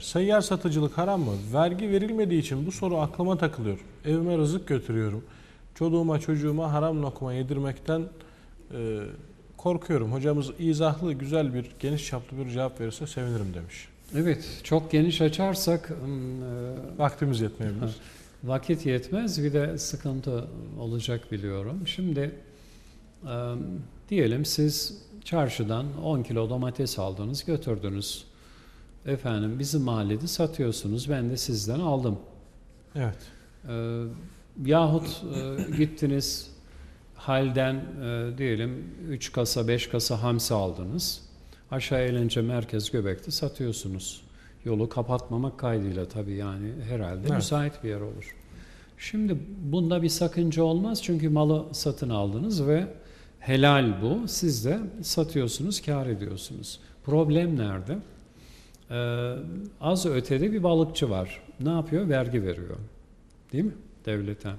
Seyyar satıcılık haram mı? Vergi verilmediği için bu soru aklıma takılıyor. Evime rızık götürüyorum. Çoluğuma çocuğuma haram lokma yedirmekten e, korkuyorum. Hocamız izahlı, güzel bir, geniş çaplı bir cevap verirse sevinirim demiş. Evet, çok geniş açarsak e, Vaktimiz yetmeyebilir. vakit yetmez bir de sıkıntı olacak biliyorum. Şimdi e, diyelim siz çarşıdan 10 kilo domates aldınız götürdünüz. Efendim bizim mahallede satıyorsunuz ben de sizden aldım. Evet. E, yahut e, gittiniz halden e, diyelim 3 kasa 5 kasa hamsi aldınız. Aşağı eğlence merkez göbekte satıyorsunuz. Yolu kapatmamak kaydıyla tabii yani herhalde Evet. müsait bir yer olur. Şimdi bunda bir sakınca olmaz çünkü malı satın aldınız ve helal bu. Siz de satıyorsunuz, kar ediyorsunuz. Problem nerede? Ee, az ötede bir balıkçı var. Ne yapıyor? Vergi veriyor. Değil mi? Devlete.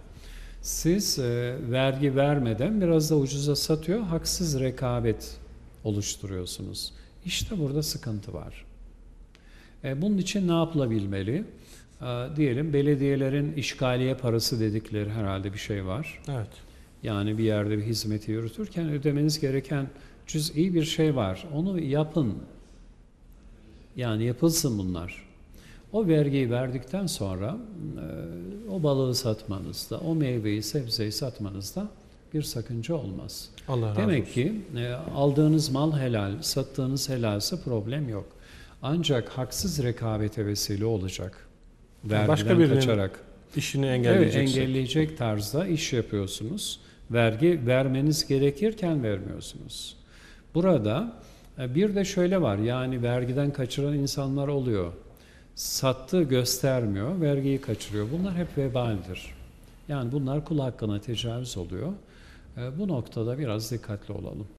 Siz e, vergi vermeden biraz da ucuza satıyor, haksız rekabet oluşturuyorsunuz. İşte burada sıkıntı var. E, bunun için ne yapılabilmeli? E, diyelim belediyelerin işgaliye parası dedikleri herhalde bir şey var. Evet. Yani bir yerde bir hizmeti yürütürken ödemeniz gereken cüz'i bir şey var. Onu yapın. Yani yapılsın bunlar. O vergiyi verdikten sonra e, o balığı satmanızda, o meyveyi, sebzeyi satmanızda bir sakınca olmaz. Allah razı Demek olsun. ki e, aldığınız mal helal, sattığınız helalse problem yok. Ancak haksız rekabete vesile olacak. Vergiden başka birinin kaçarak. İşini Evet, engelleyeceksin. engelleyecek tarzda iş yapıyorsunuz. Vergi vermeniz gerekirken vermiyorsunuz. Burada bir de şöyle var yani vergiden kaçıran insanlar oluyor. Sattığı göstermiyor, vergiyi kaçırıyor. Bunlar hep vebaldir. Yani bunlar kul hakkına tecavüz oluyor. E, Bu noktada biraz dikkatli olalım.